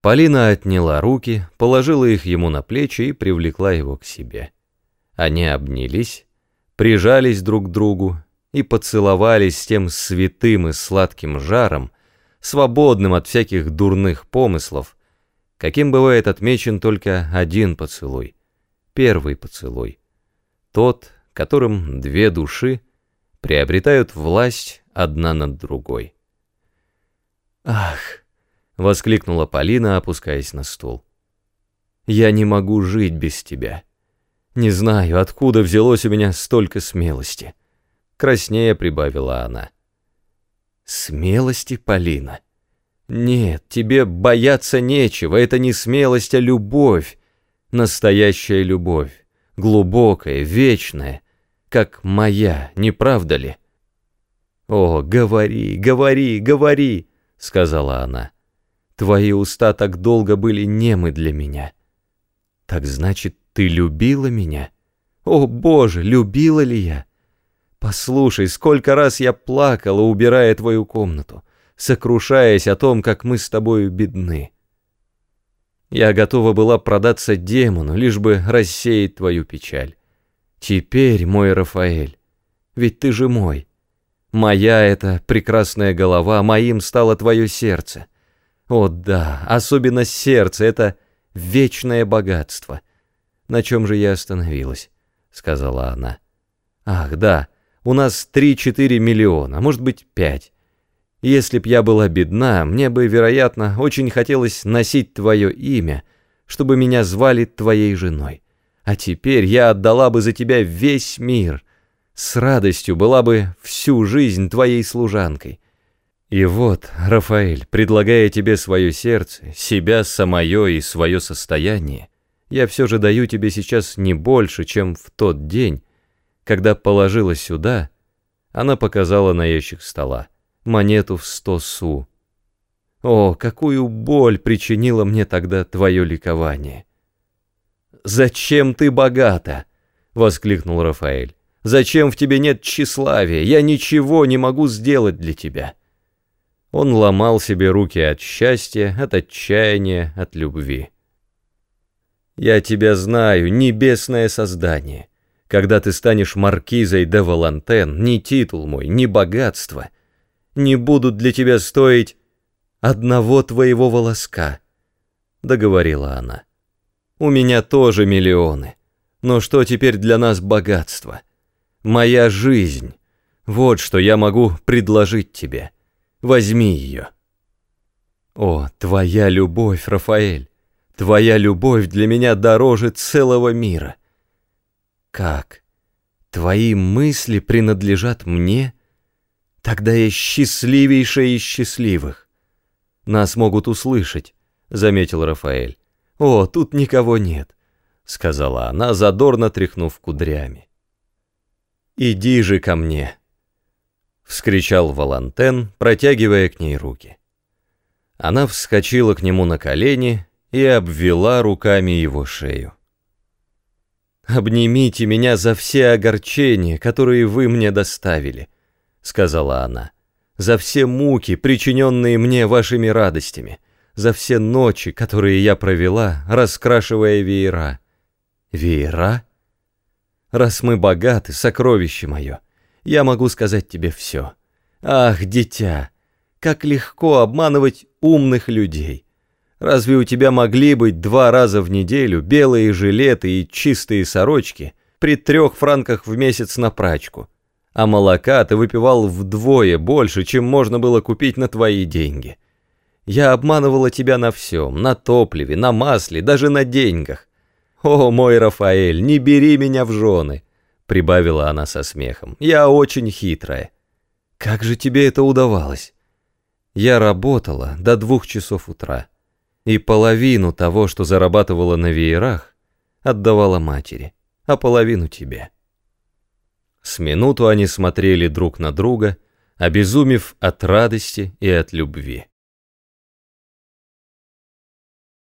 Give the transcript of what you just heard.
Полина отняла руки, положила их ему на плечи и привлекла его к себе. Они обнялись, прижались друг к другу и поцеловались с тем святым и сладким жаром, свободным от всяких дурных помыслов, каким бывает отмечен только один поцелуй, первый поцелуй, тот, которым две души приобретают власть одна над другой. «Ах!» — воскликнула Полина, опускаясь на стул. «Я не могу жить без тебя. Не знаю, откуда взялось у меня столько смелости». Краснее прибавила она. «Смелости, Полина?» «Нет, тебе бояться нечего, это не смелость, а любовь, настоящая любовь, глубокая, вечная, как моя, не правда ли?» «О, говори, говори, говори!» — сказала она. «Твои уста так долго были немы для меня». «Так значит, ты любила меня?» «О, Боже, любила ли я?» «Послушай, сколько раз я плакала, убирая твою комнату, сокрушаясь о том, как мы с тобою бедны. Я готова была продаться демону, лишь бы рассеять твою печаль. Теперь, мой Рафаэль, ведь ты же мой, Моя эта прекрасная голова, моим стало твое сердце. О да, особенно сердце, это вечное богатство. На чем же я остановилась? Сказала она. Ах, да, у нас три-четыре миллиона, может быть, пять. Если б я была бедна, мне бы, вероятно, очень хотелось носить твое имя, чтобы меня звали твоей женой. А теперь я отдала бы за тебя весь мир — с радостью была бы всю жизнь твоей служанкой. И вот, Рафаэль, предлагая тебе свое сердце, себя самое и свое состояние, я все же даю тебе сейчас не больше, чем в тот день, когда положила сюда, она показала на ящик стола, монету в сто су. О, какую боль причинило мне тогда твое ликование! «Зачем ты богата?» — воскликнул Рафаэль. Зачем в тебе нет тщеславия? Я ничего не могу сделать для тебя». Он ломал себе руки от счастья, от отчаяния, от любви. «Я тебя знаю, небесное создание. Когда ты станешь маркизой де Валантен, ни титул мой, ни богатство не будут для тебя стоить одного твоего волоска», — договорила она. «У меня тоже миллионы, но что теперь для нас богатство?» моя жизнь. Вот что я могу предложить тебе. Возьми ее. О, твоя любовь, Рафаэль, твоя любовь для меня дороже целого мира. Как? Твои мысли принадлежат мне? Тогда я счастливейшая из счастливых. Нас могут услышать, заметил Рафаэль. О, тут никого нет, сказала она, задорно тряхнув кудрями. «Иди же ко мне!» — вскричал Валантен, протягивая к ней руки. Она вскочила к нему на колени и обвела руками его шею. «Обнимите меня за все огорчения, которые вы мне доставили», — сказала она, «за все муки, причиненные мне вашими радостями, за все ночи, которые я провела, раскрашивая веера». «Веера?» Раз мы богаты, сокровище мое, я могу сказать тебе все. Ах, дитя, как легко обманывать умных людей. Разве у тебя могли быть два раза в неделю белые жилеты и чистые сорочки при трех франках в месяц на прачку? А молока ты выпивал вдвое больше, чем можно было купить на твои деньги. Я обманывала тебя на всем, на топливе, на масле, даже на деньгах. «О, мой Рафаэль, не бери меня в жены!» Прибавила она со смехом. «Я очень хитрая». «Как же тебе это удавалось?» «Я работала до двух часов утра, и половину того, что зарабатывала на веерах, отдавала матери, а половину тебе». С минуту они смотрели друг на друга, обезумев от радости и от любви.